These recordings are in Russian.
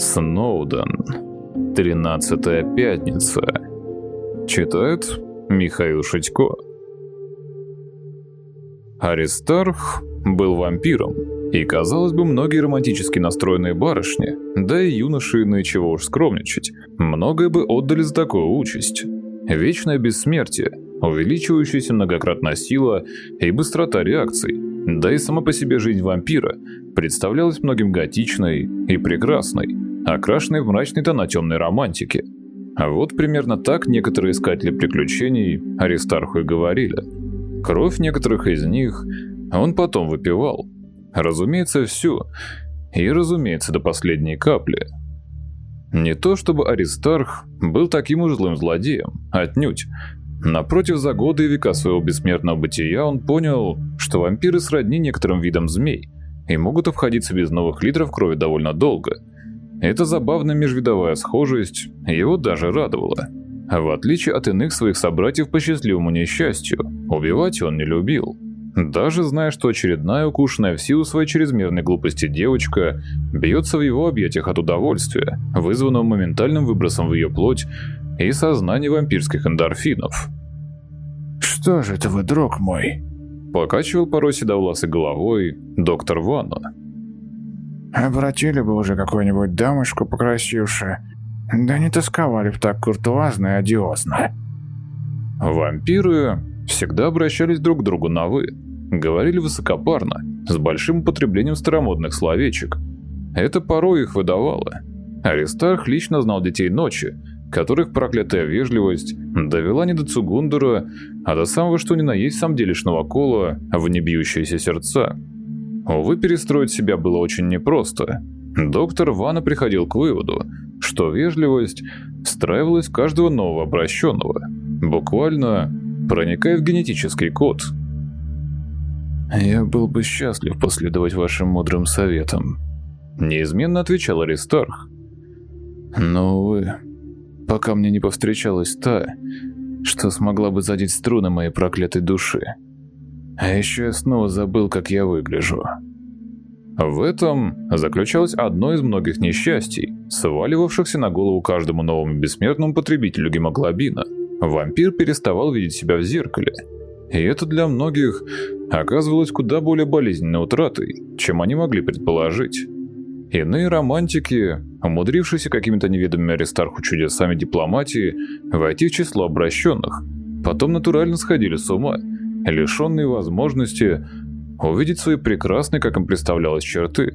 Сноуден. Тринадцатая пятница. Читает Михаил Шитько. Аристарх был вампиром, и, казалось бы, многие романтически настроенные барышни, да и юноши, иные чего уж скромничать, многое бы отдали за такую участь. Вечное бессмертие, увеличивающаяся многократно сила и быстрота реакций, да и сама по себе жизнь вампира представлялась многим готичной и прекрасной, окрашенной в мрачные тона темной романтики. А вот примерно так некоторые искатели приключений Аристарху и говорили. Кровь некоторых из них он потом выпивал. Разумеется, всю. И, разумеется, до последней капли. Не то чтобы Аристарх был таким уж злым злодеем, отнюдь. Напротив, за годы и века своего бессмертного бытия он понял, что вампиры сродни некоторым видам змей и могут обходиться без новых литров крови довольно долго. Эта забавная межвидовая схожесть его даже радовала. В отличие от иных своих собратьев по счастливому несчастью, убивать он не любил. Даже зная, что очередная укушенная в силу своей чрезмерной глупости девочка бьется в его объятиях от удовольствия, вызванного моментальным выбросом в ее плоть и сознание вампирских эндорфинов. «Что же это вы, друг мой?» Покачивал порой седовласой головой доктор Ванна. «Обратили бы уже какую-нибудь дамочку покрасивше, да не тосковали бы так куртуазно и одиозно». Вампиры всегда обращались друг к другу на «вы», говорили высокопарно, с большим употреблением старомодных словечек. Это порой их выдавало. Аристарх лично знал детей ночи, которых проклятая вежливость довела не до Цугундера, а до самого что ни на есть сам делишного кола в небьющиеся сердца. Увы, перестроить себя было очень непросто. Доктор Вана приходил к выводу, что вежливость встраивалась в каждого нового обращенного, буквально проникая в генетический код. «Я был бы счастлив последовать вашим мудрым советам», – неизменно отвечал Аристарх. «Но, увы, пока мне не повстречалась та, что смогла бы задеть струны моей проклятой души. А еще я снова забыл, как я выгляжу. В этом заключалось одно из многих несчастий, сваливавшихся на голову каждому новому бессмертному потребителю гемоглобина. Вампир переставал видеть себя в зеркале. И это для многих оказывалось куда более болезненной утратой, чем они могли предположить. Иные романтики, умудрившиеся какими-то неведомыми Аристарху чудесами дипломатии войти в число обращенных, потом натурально сходили с ума, лишенные возможности увидеть свои прекрасные, как им представлялось, черты.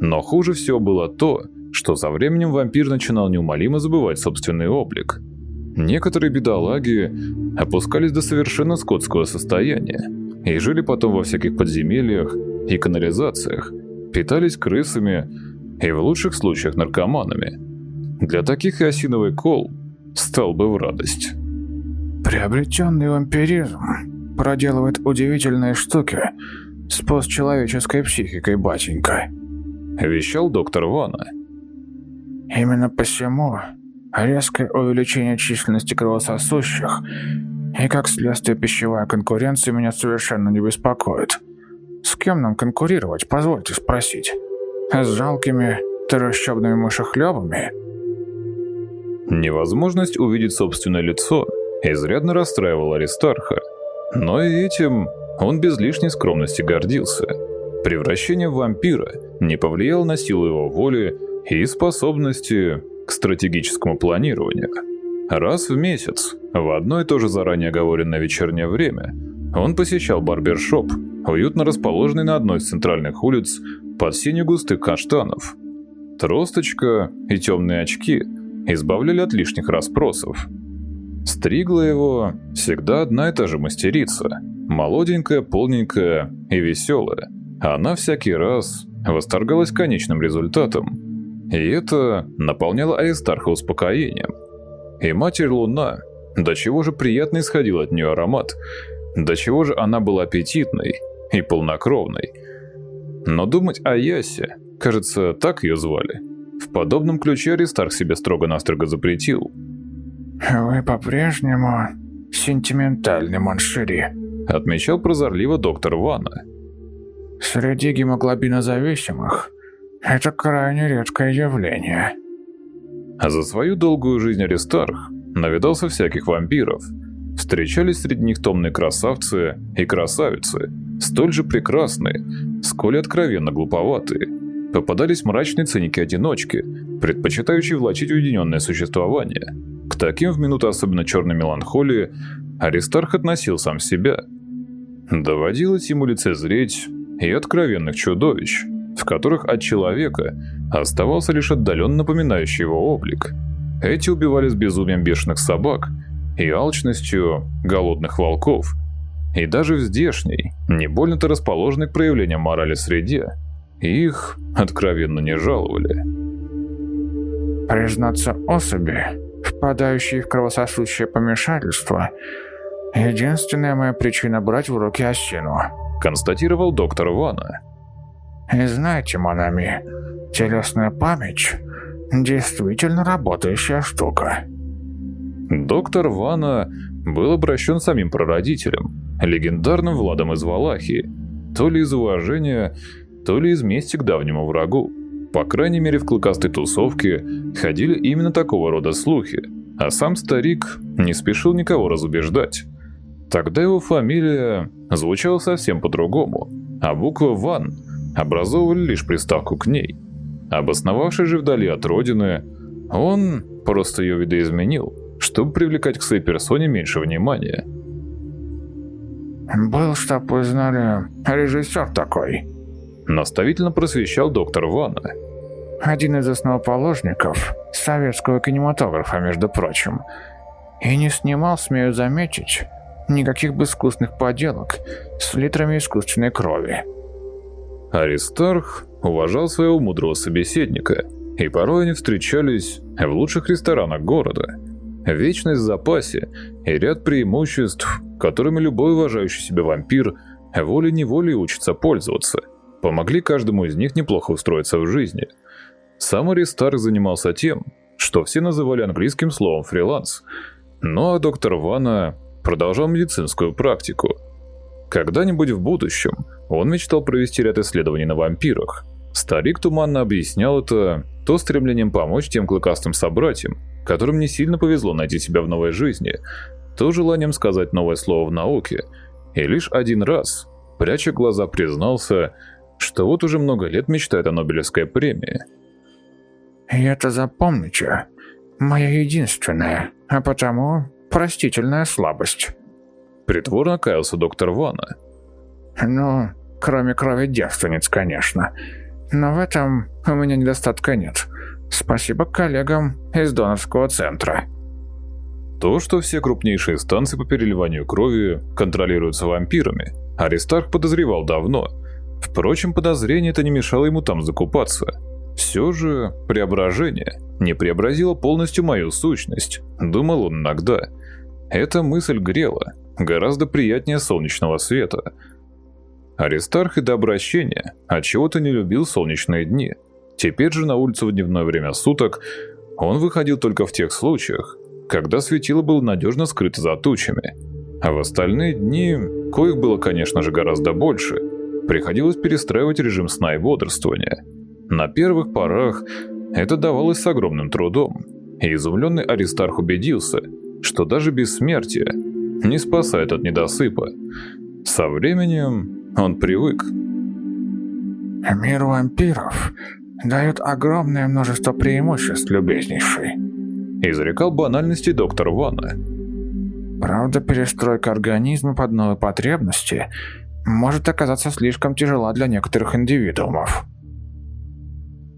Но хуже всего было то, что со временем вампир начинал неумолимо забывать собственный облик. Некоторые бедолаги опускались до совершенно скотского состояния и жили потом во всяких подземельях и канализациях, питались крысами и в лучших случаях наркоманами. Для таких и осиновый кол стал бы в радость. Приобретенный вампиризм проделывает удивительные штуки с постчеловеческой психикой, батенька. Вещал доктор Вана. Именно посему резкое увеличение численности кровососущих и, как следствие, пищевая конкуренция меня совершенно не беспокоит. С кем нам конкурировать, позвольте спросить? С жалкими трущобными мышехлебами? Невозможность увидеть собственное лицо изрядно расстраивала Аристарха, но и этим он без лишней скромности гордился. Превращение в вампира не повлияло на силу его воли и способности к стратегическому планированию. Раз в месяц, в одно и то же заранее оговоренное вечернее время, он посещал барбершоп, уютно расположенный на одной из центральных улиц под сенью густых каштанов. Тросточка и темные очки избавляли от лишних расспросов. Стригла его всегда одна и та же мастерица, молоденькая, полненькая и веселая. Она всякий раз восторгалась конечным результатом. И это наполняло Аристарха успокоением. И Матерь Луна, до чего же приятно исходил от нее аромат, до чего же она была аппетитной и полнокровной. Но думать о Ясе, кажется, так ее звали, в подобном ключе Аристарх себе строго-настрого запретил. «Вы по-прежнему сентиментальный, mon chéri», отмечал прозорливо доктор Ванна. «Среди гемоглобинозависимых Это крайне редкое явление. А за свою долгую жизнь Аристарх навидался всяких вампиров. Встречались среди них томные красавцы и красавицы, столь же прекрасные, сколь откровенно глуповатые. Попадались мрачные циники-одиночки, предпочитающие влачить уединенное существование. К таким в минуту особенно черной меланхолии Аристарх относил сам себя. Доводилось ему лицезреть и откровенных чудовищ, в которых от человека оставался лишь отдаленно напоминающий его облик. Эти убивали с безумием бешеных собак и алчностью голодных волков. И даже в здешней, не больно-то расположенной к проявлениям морали среде, их откровенно не жаловали. Признаться особи, впадающие в кровососущее помешательство, единственная моя причина брать в руки осину, констатировал доктор Вана. И знаете, Монами, телесная память – действительно работающая штука. Доктор Вана был обращен самим прародителем, легендарным Владом из Валахии, то ли из уважения, то ли из мести к давнему врагу. По крайней мере, в клыкастой тусовке ходили именно такого рода слухи, а сам старик не спешил никого разубеждать. Тогда его фамилия звучала совсем по-другому, а буква «Ван» образовывали лишь приставку к ней. Обосновавшись же вдали от родины, он просто ее видоизменил, чтобы привлекать к своей персоне меньше внимания. «Был, чтоб вы режиссер такой», – наставительно просвещал доктор Ванна. «Один из основоположников советского кинематографа, между прочим. И не снимал, смею заметить, никаких бы искусственных поделок с литрами искусственной крови». Аристарх уважал своего мудрого собеседника, и порой они встречались в лучших ресторанах города. Вечность в запасе и ряд преимуществ, которыми любой уважающий себя вампир волей-неволей учится пользоваться, помогли каждому из них неплохо устроиться в жизни. Сам Аристарх занимался тем, что все называли английским словом «фриланс», ну а доктор Вана продолжал медицинскую практику – когда-нибудь в будущем он мечтал провести ряд исследований на вампирах. Старик туманно объяснял это то стремлением помочь тем клыкастым собратьям, которым не сильно повезло найти себя в новой жизни, то желанием сказать новое слово в науке, и лишь один раз, пряча глаза, признался, что вот уже много лет мечтает о Нобелевской премии. «И это запомните, моя единственная, а потому простительная слабость». Притворно каялся доктор Вана. «Ну, кроме крови девственниц, конечно. Но в этом у меня недостатка нет. Спасибо коллегам из донорского центра». То, что все крупнейшие станции по переливанию крови контролируются вампирами, Аристарх подозревал давно. Впрочем, подозрение это не мешало ему там закупаться. Все же преображение не преобразило полностью мою сущность, думал он иногда. Эта мысль грела, гораздо приятнее солнечного света. Аристарх и до обращения отчего-то не любил солнечные дни. Теперь же на улицу в дневное время суток он выходил только в тех случаях, когда светило было надежно скрыто за тучами. А в остальные дни, коих было, конечно же, гораздо больше, приходилось перестраивать режим сна и бодрствования. На первых порах это давалось с огромным трудом, и изумленный Аристарх убедился, что даже бессмертие не спасает от недосыпа. Со временем он привык. «Мир вампиров дает огромное множество преимуществ, любезнейший», изрекал банальности доктор Ванна. «Правда, перестройка организма под новые потребности может оказаться слишком тяжела для некоторых индивидуумов».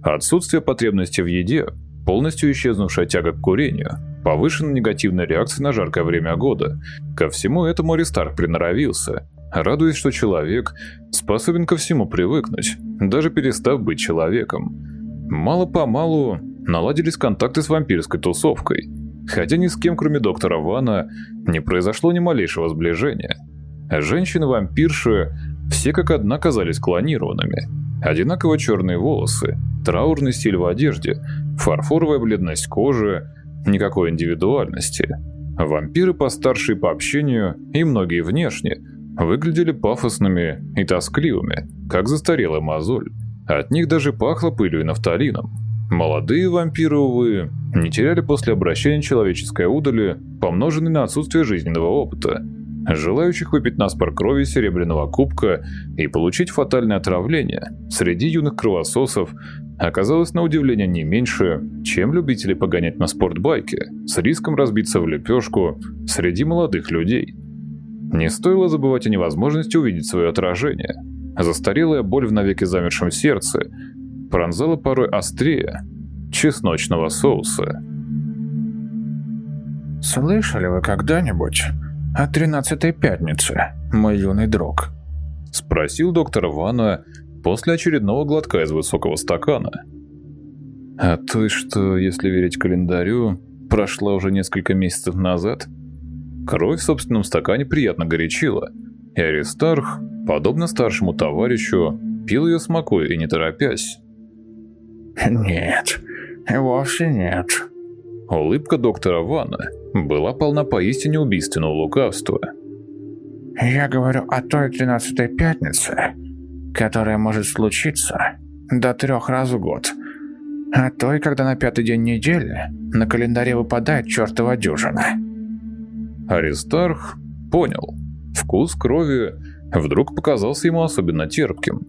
Отсутствие потребности в еде, полностью исчезнувшая тяга к курению – Повышенная негативная реакция на жаркое время года. Ко всему этому Аристарх приноровился, радуясь, что человек способен ко всему привыкнуть, даже перестав быть человеком. Мало-помалу наладились контакты с вампирской тусовкой, хотя ни с кем, кроме доктора Вана, не произошло ни малейшего сближения. Женщины-вампирши все как одна казались клонированными. Одинаково черные волосы, траурный стиль в одежде, фарфоровая бледность кожи – никакой индивидуальности. Вампиры постарше по общению и многие внешне выглядели пафосными и тоскливыми, как застарелый мозоль. От них даже пахло пылью и нафталином. Молодые вампиры, увы, не теряли после обращения человеческой удали, помноженной на отсутствие жизненного опыта. Желающих выпить наспор крови серебряного кубка и получить фатальное отравление среди юных кровососов оказалось на удивление не меньше, чем любителей погонять на спортбайке с риском разбиться в лепешку среди молодых людей. Не стоило забывать о невозможности увидеть свое отражение. Застарелая боль в навеки замершем сердце пронзала порой острее чесночного соуса. «Слышали вы когда-нибудь о тринадцатой пятнице, мой юный друг?» Спросил доктор Вана после очередного глотка из высокого стакана. А той, что, если верить календарю, прошла уже несколько месяцев назад. Кровь в собственном стакане приятно горячила, и Аристарх, подобно старшему товарищу, пил ее смакуя и не торопясь. «Нет, вовсе нет». Улыбка доктора Вана была полна поистине убийственного лукавства. «Я говорю о той тринадцатой пятнице, которая может случиться до трех раз в год, а той, когда на пятый день недели на календаре выпадает чертова дюжина». Аристарх понял. Вкус крови вдруг показался ему особенно терпким.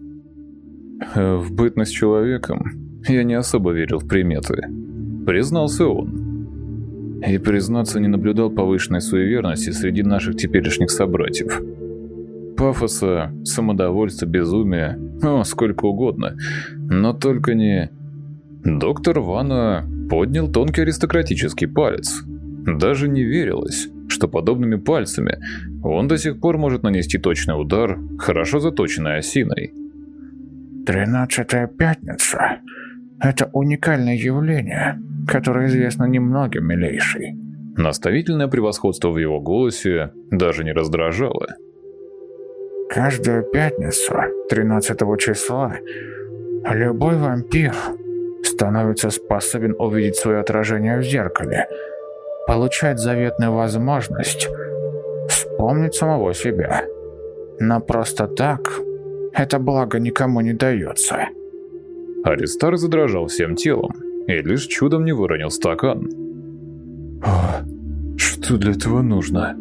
В бытность человеком я не особо верил в приметы. Признался он. И, признаться, не наблюдал повышенной суеверности среди наших теперешних собратьев. Пафоса, самодовольства, безумия, о, сколько угодно, но только не... Доктор Вана поднял тонкий аристократический палец. Даже не верилось, что подобными пальцами он до сих пор может нанести точный удар хорошо заточенной осиной. «Тринадцатая пятница — это уникальное явление, которое известно немногим, милейший». Наставительное превосходство в его голосе даже не раздражало. Каждую пятницу, 13 числа, любой вампир становится способен увидеть свое отражение в зеркале, получает заветную возможность вспомнить самого себя. Но просто так это благо никому не дается. Аристар задрожал всем телом и лишь чудом не выронил стакан. «О, что для этого нужно?»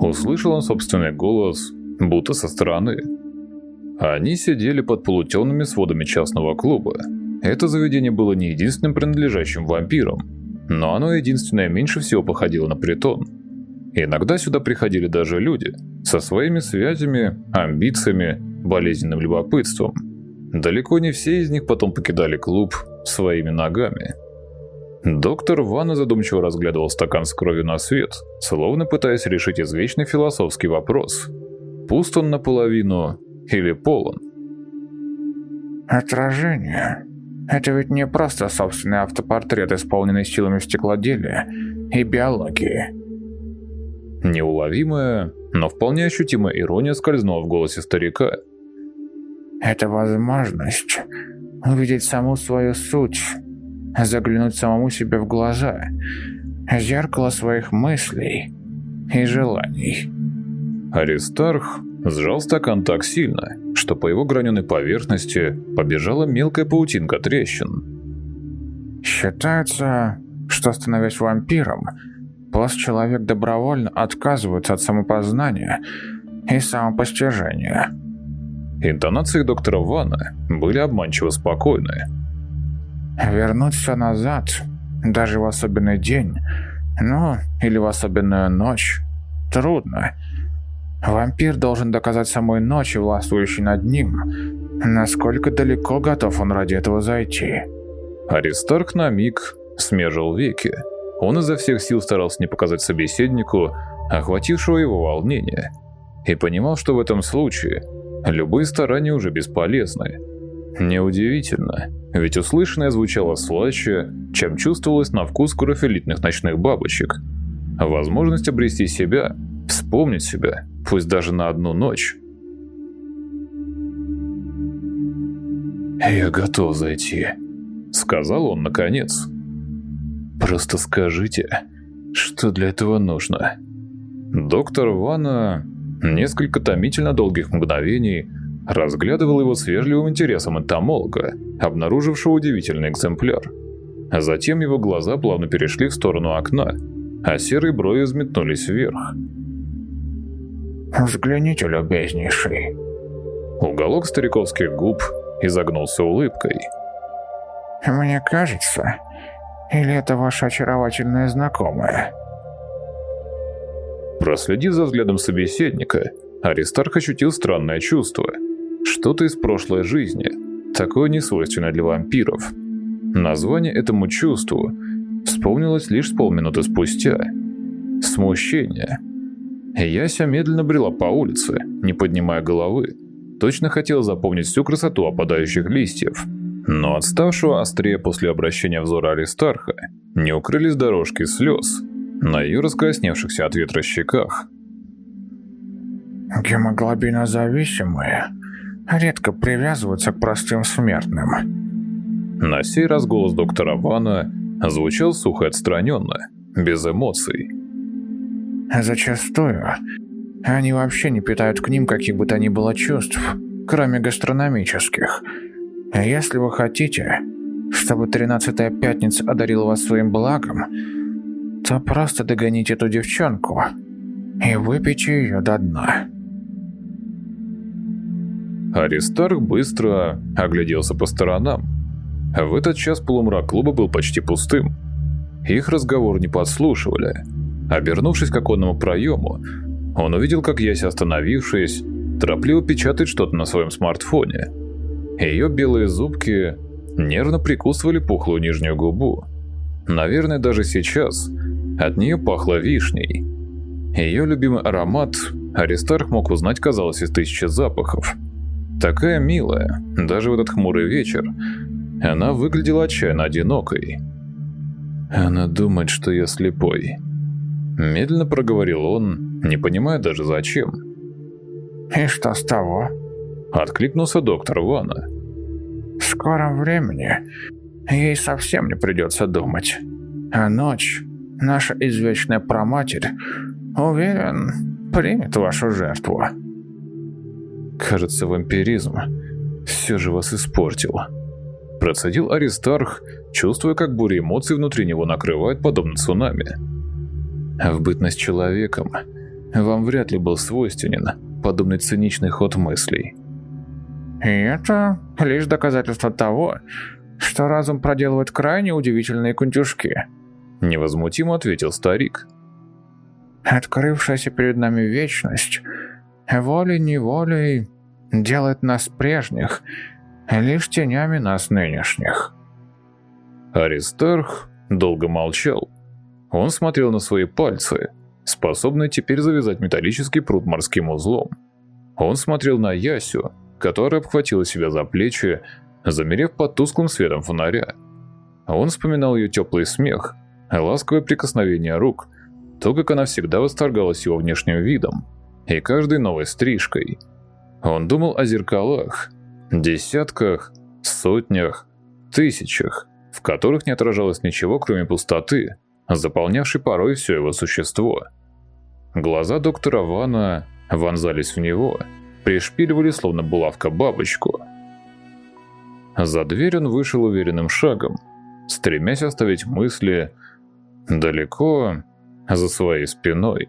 Услышал он собственный голос будто со стороны. Они сидели под полутемными сводами частного клуба. Это заведение было не единственным принадлежащим вампирам, но оно единственное меньше всего походило на притон. Иногда сюда приходили даже люди со своими связями, амбициями, болезненным любопытством. Далеко не все из них потом покидали клуб своими ногами. Доктор Ванна задумчиво разглядывал стакан с кровью на свет, словно пытаясь решить извечный философский вопрос – Пуст он наполовину или полон? Отражение. Это ведь не просто собственный автопортрет, исполненный силами стеклоделия и биологии. Неуловимая, но вполне ощутимая ирония скользнула в голосе старика. Это возможность увидеть саму свою суть, заглянуть самому себе в глаза, зеркало своих мыслей и желаний. Аристарх сжал стакан так сильно, что по его граненой поверхности побежала мелкая паутинка трещин. Считается, что становясь вампиром, постчеловек добровольно отказывается от самопознания и самопостижения. Интонации доктора Вана были обманчиво спокойны. Вернуть все назад, даже в особенный день, ну, или в особенную ночь, трудно – Вампир должен доказать самой ночи, властвующей над ним, насколько далеко готов он ради этого зайти. Аристарх на миг смежил веки. Он изо всех сил старался не показать собеседнику охватившего его волнение, и понимал, что в этом случае любые старания уже бесполезны. Неудивительно, ведь услышанное звучало слаще, чем чувствовалось на вкус кровь элитных ночных бабочек. Возможность обрести себя, вспомнить себя – пусть даже на одну ночь. «Я готов зайти», — сказал он наконец. «Просто скажите, что для этого нужно?» Доктор Вана несколько томительно долгих мгновений разглядывал его с вежливым интересом энтомолога, обнаружившего удивительный экземпляр. Затем его глаза плавно перешли в сторону окна, а серые брови взметнулись вверх. «Взгляните, любезнейший». Уголок стариковских губ изогнулся улыбкой. «Мне кажется, или это ваша очаровательная знакомая?» Проследив за взглядом собеседника, Аристарх ощутил странное чувство. Что-то из прошлой жизни, такое несвойственное для вампиров. Название этому чувству вспомнилось лишь полминуты спустя. Смущение. Яся медленно брела по улице, не поднимая головы. Точно хотела запомнить всю красоту опадающих листьев. Но отставшего острее после обращения взора Аристарха не укрылись дорожки слез на ее раскрасневшихся от ветра щеках. Гемоглобинозависимые редко привязываются к простым смертным. На сей раз голос доктора Вана звучал сухо и отстраненно, без эмоций. Зачастую они вообще не питают к ним каких бы то ни было чувств, кроме гастрономических. Если вы хотите, чтобы тринадцатая пятница одарила вас своим благом, то просто догоните эту девчонку и выпейте ее до дна. Аристарх быстро огляделся по сторонам. В этот час полумрак клуба был почти пустым. Их разговор не подслушивали. Обернувшись к оконному проему, он увидел, как Яся, остановившись, торопливо печатает что-то на своем смартфоне. Ее белые зубки нервно прикусывали пухлую нижнюю губу. Наверное, даже сейчас от нее пахло вишней. Ее любимый аромат Аристарх мог узнать, казалось, из тысячи запахов. Такая милая, даже в этот хмурый вечер. Она выглядела отчаянно одинокой. Она думает, что я слепой. Медленно проговорил он, не понимая даже зачем. «И что с того?» Откликнулся доктор Вана. «В скором времени ей совсем не придется думать. А ночь наша извечная проматерь, уверен, примет вашу жертву. Кажется, вампиризм все же вас испортил. Процедил Аристарх, чувствуя, как буря эмоций внутри него накрывает подобно цунами. В бытность человеком вам вряд ли был свойственен подобный циничный ход мыслей. И это лишь доказательство того, что разум проделывает крайне удивительные кунтюшки – Невозмутимо ответил старик. Открывшаяся перед нами вечность волей-неволей делает нас прежних лишь тенями нас нынешних. Аристарх долго молчал. Он смотрел на свои пальцы, способные теперь завязать металлический пруд морским узлом. Он смотрел на Ясю, которая обхватила себя за плечи, замерев под тусклым светом фонаря. Он вспоминал ее теплый смех – ласковое прикосновение рук, то, как она всегда восторгалась его внешним видом и каждой новой стрижкой. Он думал о зеркалах, десятках, сотнях, тысячах, в которых не отражалось ничего, кроме пустоты, заполнявшей порой все его существо. Глаза доктора Вана вонзались в него, пришпиливали словно булавка бабочку. За дверь он вышел уверенным шагом, стремясь оставить мысли далеко за своей спиной.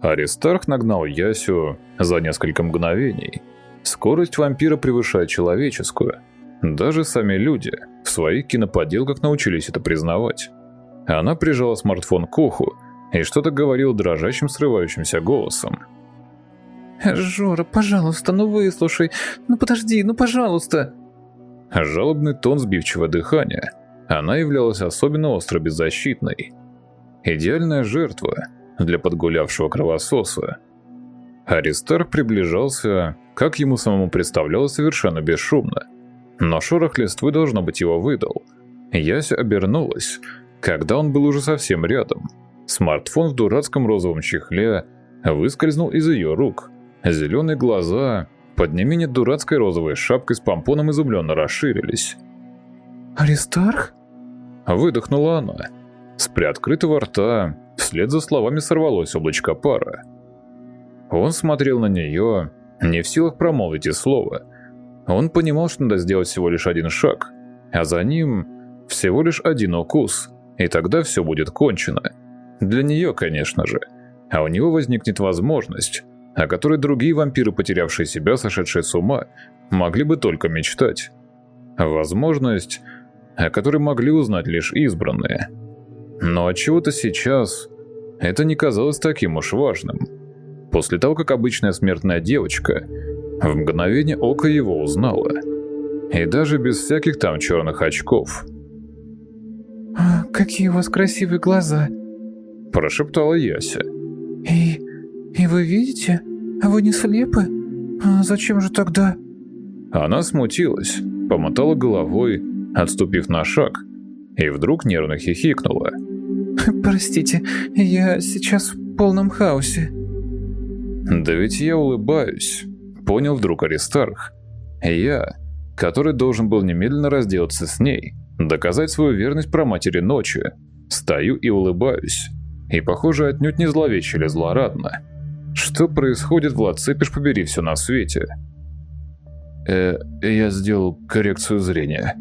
Аристарх нагнал Ясю за несколько мгновений. Скорость вампира превышает человеческую. Даже сами люди в своих киноподелках научились это признавать. Она прижала смартфон к уху и что-то говорил дрожащим, срывающимся голосом. «Жора, пожалуйста, ну выслушай. Ну подожди, ну пожалуйста!» Жалобный тон сбивчивого дыхания. Она являлась особенно остро беззащитной. Идеальная жертва для подгулявшего кровососа. Аристарх приближался, как ему самому представлялось, совершенно бесшумно. Но шорох листвы, должно быть, его выдал. Яся обернулась, когда он был уже совсем рядом. Смартфон в дурацком розовом чехле выскользнул из ее рук. Зеленые глаза под не менее дурацкой розовой шапкой с помпоном изумленно расширились. «Аристарх?» Выдохнула она. С приоткрытого рта вслед за словами сорвалось облачко пара. Он смотрел на нее, не в силах промолвить и слова. Он понимал, что надо сделать всего лишь один шаг, а за ним всего лишь один укус, и тогда все будет кончено. Для нее, конечно же. А у него возникнет возможность, о которой другие вампиры, потерявшие себя, сошедшие с ума, могли бы только мечтать. Возможность, о которой могли узнать лишь избранные. Но от чего то сейчас это не казалось таким уж важным. После того, как обычная смертная девочка в мгновение ока его узнала. И даже без всяких там черных очков. «А, «Какие у вас красивые глаза!» Прошептала Яся. «И... и вы видите? А вы не слепы? А зачем же тогда...» Она смутилась, помотала головой, отступив на шаг, и вдруг нервно хихикнула. «Простите, я сейчас в полном хаосе». «Да ведь я улыбаюсь», — понял вдруг Аристарх. «Я, который должен был немедленно разделаться с ней, доказать свою верность про матери ночи, стою и улыбаюсь, и, похоже, отнюдь не зловеще или злорадно. Что происходит, Влад, цепишь побери все на свете?» «Э, я сделал коррекцию зрения».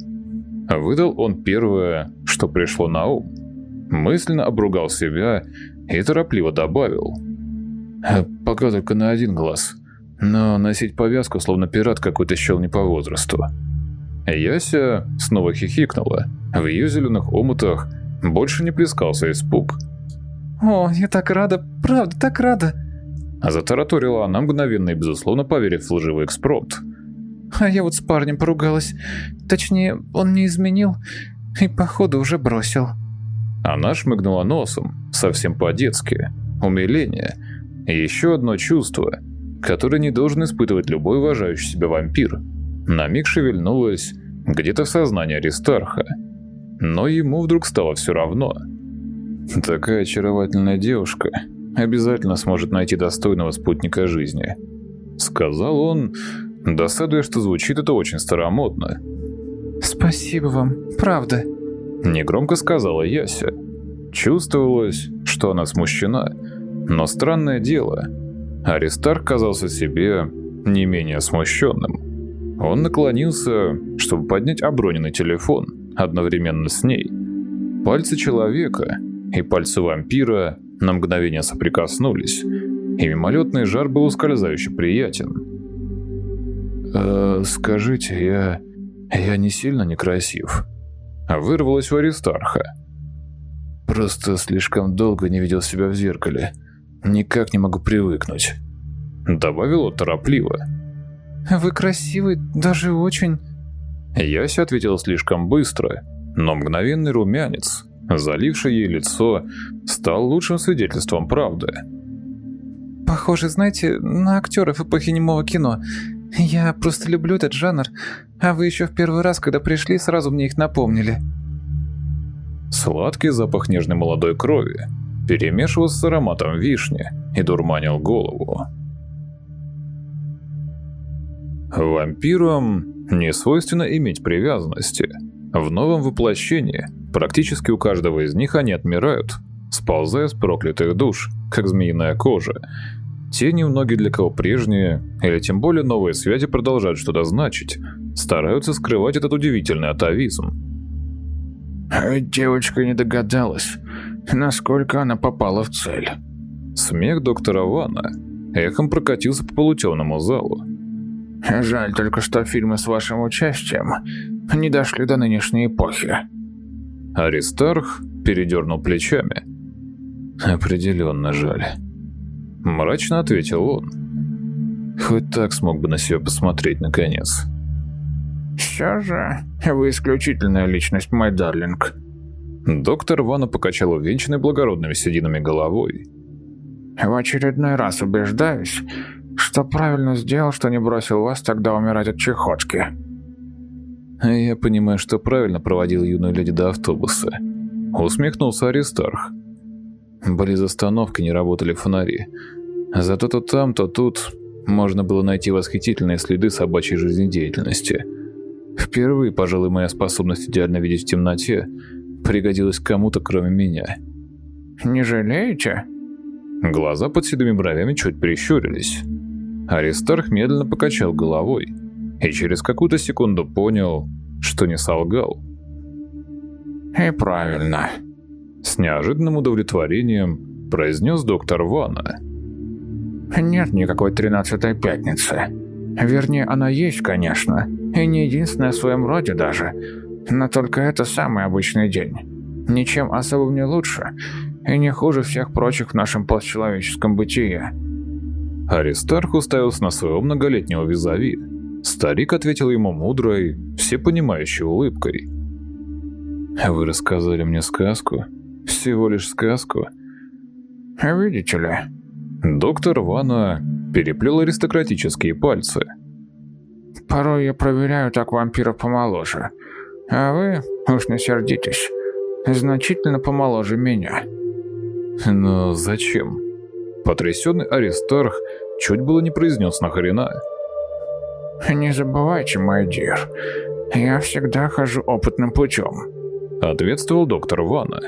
Выдал он первое, что пришло на ум мысленно обругал себя и торопливо добавил. «Э, «Пока только на один глаз, но носить повязку, словно пират какой-то счел не по возрасту». Яся снова хихикнула. В ее зеленых омутах больше не плескался испуг. «О, я так рада, правда, так рада!» Затараторила она мгновенно и безусловно поверив в лживый экспромт. «А я вот с парнем поругалась. Точнее, он не изменил и, походу, уже бросил». Она шмыгнула носом, совсем по-детски. Умиление. Еще одно чувство, которое не должен испытывать любой уважающий себя вампир. На миг шевельнулось где-то в сознании Аристарха. Но ему вдруг стало все равно. Такая очаровательная девушка обязательно сможет найти достойного спутника жизни. Сказал он, досадуя, что звучит это очень старомодно. «Спасибо вам, правда», Негромко сказала Яся. Чувствовалось, что она смущена. Но странное дело, Аристарх казался себе не менее смущенным. Он наклонился, чтобы поднять оброненный телефон одновременно с ней. Пальцы человека и пальцы вампира на мгновение соприкоснулись, и мимолетный жар был ускользающе приятен. «Э, «Скажите, я... я не сильно некрасив?» вырвалось у Аристарха. «Просто слишком долго не видел себя в зеркале. Никак не могу привыкнуть», — добавила торопливо. «Вы красивый, даже очень...» Яся ответила слишком быстро, но мгновенный румянец, заливший ей лицо, стал лучшим свидетельством правды. «Похоже, знаете, на актеров эпохи немого кино. Я просто люблю этот жанр, а вы еще в первый раз, когда пришли, сразу мне их напомнили». Сладкий запах нежной молодой крови перемешивался с ароматом вишни и дурманил голову. Вампирам не свойственно иметь привязанности. В новом воплощении практически у каждого из них они отмирают, сползая с проклятых душ, как змеиная кожа, те немногие, для кого прежние, или тем более новые связи продолжают что-то значить, стараются скрывать этот удивительный атовизм. Девочка не догадалась, насколько она попала в цель. Смех доктора Вана эхом прокатился по полутемному залу. Жаль только, что фильмы с вашим участием не дошли до нынешней эпохи. Аристарх передернул плечами. Определенно жаль. Мрачно ответил он. Хоть так смог бы на себя посмотреть, наконец. «Все же, вы исключительная личность, мой дарлинг». Доктор Вана покачал увенчанной благородными сединами головой. «В очередной раз убеждаюсь, что правильно сделал, что не бросил вас тогда умирать от чехотки». «Я понимаю, что правильно проводил юную леди до автобуса», — усмехнулся Аристарх. Близ остановки не работали фонари. Зато то там, то тут можно было найти восхитительные следы собачьей жизнедеятельности. Впервые, пожалуй, моя способность идеально видеть в темноте пригодилась кому-то, кроме меня. «Не жалеете?» Глаза под седыми бровями чуть прищурились. Аристарх медленно покачал головой и через какую-то секунду понял, что не солгал. «И правильно», — с неожиданным удовлетворением произнес доктор Вана. «Нет никакой тринадцатой пятницы. Вернее, она есть, конечно, и не единственная в своем роде даже, но только это самый обычный день. Ничем особым не лучше и не хуже всех прочих в нашем постчеловеческом бытии». Аристарх уставился на своего многолетнего визави. Старик ответил ему мудрой, всепонимающей улыбкой. «Вы рассказали мне сказку? Всего лишь сказку?» «Видите ли?» Доктор Вана переплел аристократические пальцы. «Порой я проверяю так вампиров помоложе. А вы, уж не сердитесь, значительно помоложе меня». «Но зачем?» Потрясенный Аристарх чуть было не произнес нахрена. «Не забывайте, мой дир, я всегда хожу опытным путем», — ответствовал доктор Ванна.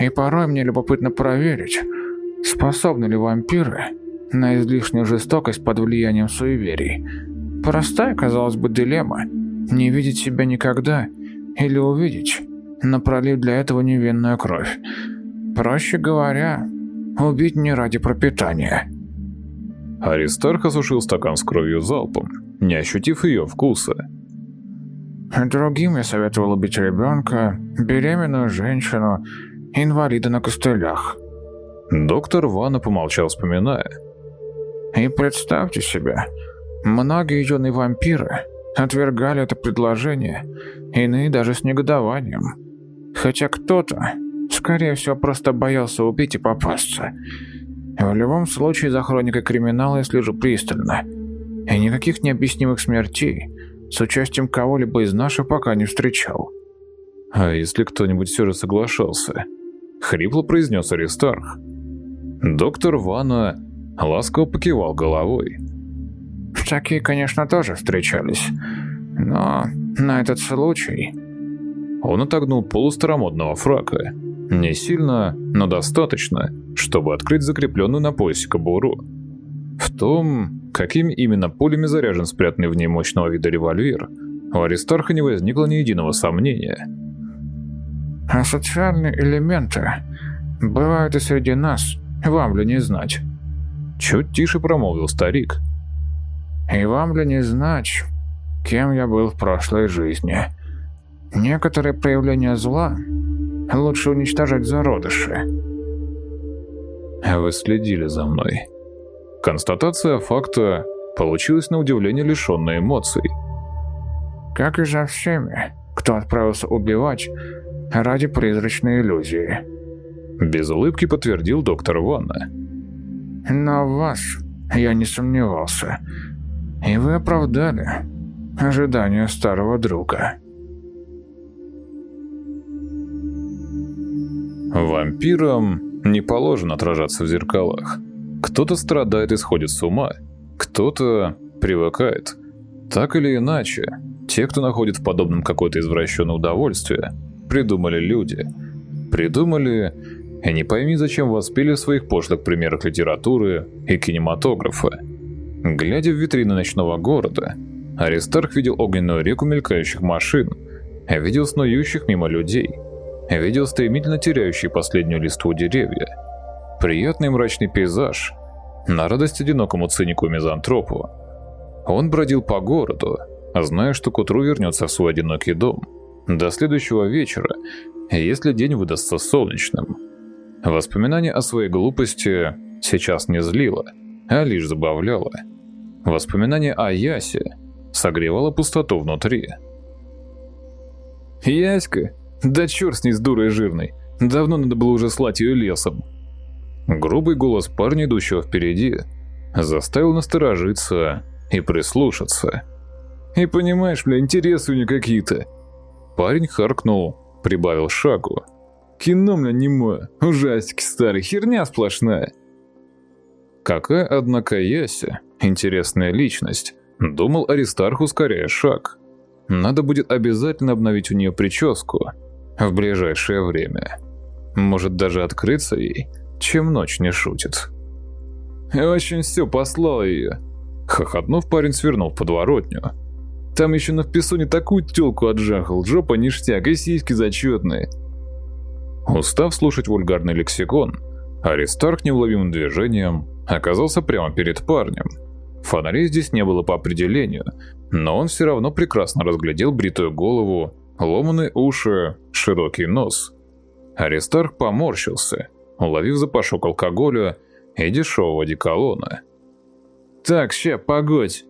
«И порой мне любопытно проверить, способны ли вампиры на излишнюю жестокость под влиянием суеверий. Простая, казалось бы, дилемма — не видеть себя никогда или увидеть, но пролив для этого невинную кровь. Проще говоря, убить не ради пропитания». Аристарх осушил стакан с кровью залпом, не ощутив ее вкуса. Другим я советовал убить ребенка, беременную женщину, инвалида на костылях. Доктор Ванна помолчал, вспоминая. И представьте себе, многие юные вампиры отвергали это предложение, иные даже с негодованием. Хотя кто-то, скорее всего, просто боялся убить и попасться. В любом случае, за хроникой криминала я слежу пристально. И никаких необъяснимых смертей с участием кого-либо из наших пока не встречал. «А если кто-нибудь все же соглашался?» — хрипло произнес Аристарх. Доктор Вана ласково покивал головой. Такие, конечно, тоже встречались. Но на этот случай... Он отогнул полу старомодного фрака. Не сильно, но достаточно, чтобы открыть закрепленную на поясе кобуру. В том, какими именно пулями заряжен спрятанный в ней мощного вида револьвер, у Аристарха не возникло ни единого сомнения. А социальные элементы бывают и среди нас, вам ли не знать. Чуть тише промолвил старик. И вам ли не знать, кем я был в прошлой жизни. Некоторые проявления зла лучше уничтожать зародыши. Вы следили за мной. Констатация факта получилась на удивление лишенной эмоций. Как и за всеми, кто отправился убивать ради призрачной иллюзии. Без улыбки подтвердил доктор Ванна. Но в вас я не сомневался. И вы оправдали ожидания старого друга. Вампирам не положено отражаться в зеркалах. Кто-то страдает и сходит с ума, кто-то привыкает. Так или иначе, те, кто находит в подобном какое-то извращенное удовольствие, придумали люди. Придумали и не пойми, зачем воспели в своих пошлых примерах литературы и кинематографа. Глядя в витрины ночного города, Аристарх видел огненную реку мелькающих машин, видел снующих мимо людей, видел стремительно теряющие последнюю листву деревья. Приятный мрачный пейзаж, на радость одинокому цинику-мизантропу. Он бродил по городу, зная, что к утру вернется в свой одинокий дом. До следующего вечера, если день выдастся солнечным. Воспоминание о своей глупости сейчас не злило, а лишь забавляло. Воспоминание о Ясе согревало пустоту внутри. «Яська? Да черт с ней с дурой жирной. Давно надо было уже слать ее лесом». Грубый голос парня, идущего впереди, заставил насторожиться и прислушаться. «И понимаешь, бля, интересы у нее какие-то». Парень харкнул, прибавил шагу. «Кино, бля, немое, ужастики старый, херня сплошная». Какая, однако, Яся, интересная личность, думал Аристарх, ускоряя шаг. Надо будет обязательно обновить у нее прическу в ближайшее время. Может даже открыться ей, чем ночь не шутит. «Очень все послал ее», — хохотнув, парень свернул в подворотню. «Там еще на вписоне такую тёлку отжахал, жопа ништяк и сиськи зачетные». Устав слушать вульгарный лексикон, Аристарх неуловимым движением оказался прямо перед парнем. Фонарей здесь не было по определению, но он все равно прекрасно разглядел бритую голову, ломаные уши, широкий нос. Аристарх поморщился, уловив запашок алкоголя и дешевого деколона. «Так, ща, погодь!»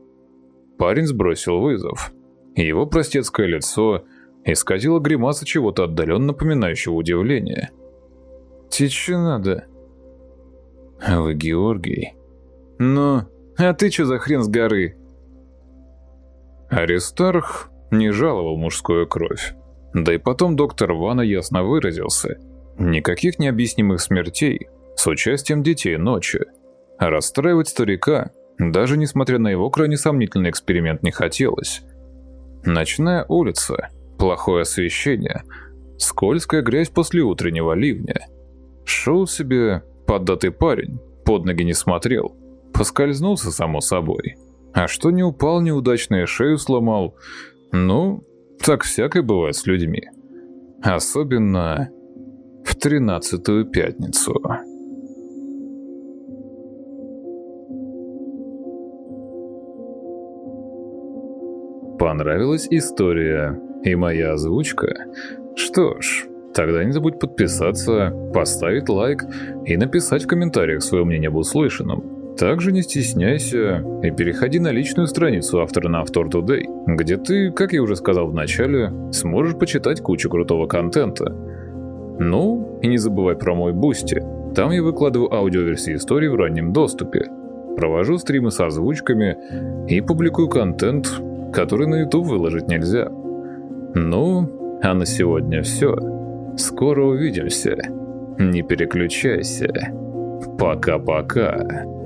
Парень сбросил вызов. Его простецкое лицо исказило гримаса чего-то отдаленно напоминающего удивления. «Тебе надо?» «Вы Георгий?» «Ну, а ты что за хрен с горы?» Аристарх не жаловал мужскую кровь. Да и потом доктор Вана ясно выразился. Никаких необъяснимых смертей с участием детей ночи. А расстраивать старика, даже несмотря на его крайне сомнительный эксперимент, не хотелось. Ночная улица, плохое освещение, скользкая грязь после утреннего ливня. Шел себе поддатый парень, под ноги не смотрел, поскользнулся само собой. А что не упал неудачно шею сломал, ну, так всякое бывает с людьми. Особенно в тринадцатую пятницу. Понравилась история и моя озвучка? Что ж, тогда не забудь подписаться, поставить лайк и написать в комментариях свое мнение об услышанном. Также не стесняйся и переходи на личную страницу автора на Author Today, где ты, как я уже сказал в начале, сможешь почитать кучу крутого контента. Ну, и не забывай про мой Boosty. Там я выкладываю аудиоверсии истории в раннем доступе. Провожу стримы с озвучками и публикую контент, который на YouTube выложить нельзя. Ну, а на сегодня все. Скоро увидимся. Не переключайся. Пока-пока.